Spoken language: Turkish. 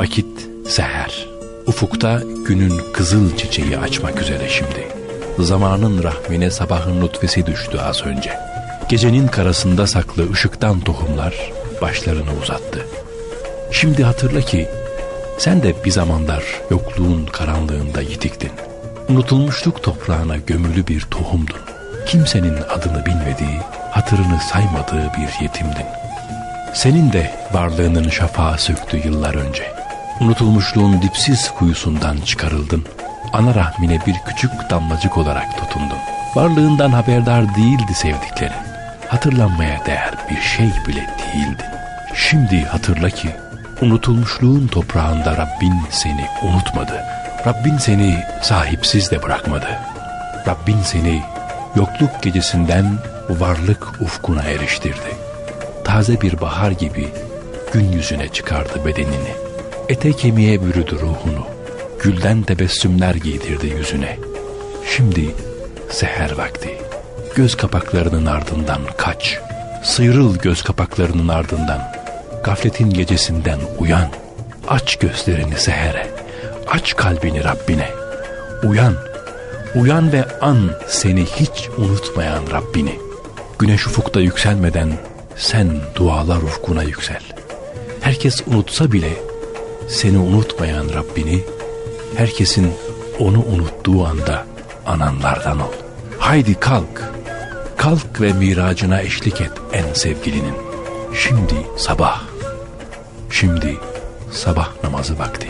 Vakit seher. Ufukta günün kızıl çiçeği açmak üzere şimdi. Zamanın rahmine sabahın nutfesi düştü az önce. Gecenin karasında saklı ışıktan tohumlar başlarını uzattı. Şimdi hatırla ki sen de bir zamanlar yokluğun karanlığında yitiktin. Unutulmuşluk toprağına gömülü bir tohumdun. Kimsenin adını bilmediği, hatırını saymadığı bir yetimdin. Senin de varlığının şafağı söktü yıllar önce. Unutulmuşluğun dipsiz kuyusundan çıkarıldın. Ana rahmine bir küçük damlacık olarak tutundun. Varlığından haberdar değildi sevdiklerin. Hatırlanmaya değer bir şey bile değildi. Şimdi hatırla ki unutulmuşluğun toprağında Rabbin seni unutmadı. Rabbin seni sahipsiz de bırakmadı. Rabbin seni yokluk gecesinden varlık ufkuna eriştirdi. Taze bir bahar gibi gün yüzüne çıkardı bedenini. Ete kemiğe bürüdü ruhunu. Gülden tebessümler giydirdi yüzüne. Şimdi seher vakti. Göz kapaklarının ardından kaç. Sıyrıl göz kapaklarının ardından. Gafletin gecesinden uyan. Aç gözlerini sehere. Aç kalbini Rabbine. Uyan. Uyan ve an seni hiç unutmayan Rabbini. Güneş ufukta yükselmeden sen dualar ufkuna yüksel. Herkes unutsa bile seni unutmayan Rabbini, herkesin onu unuttuğu anda ananlardan ol. Haydi kalk, kalk ve miracına eşlik et en sevgilinin. Şimdi sabah, şimdi sabah namazı vakti.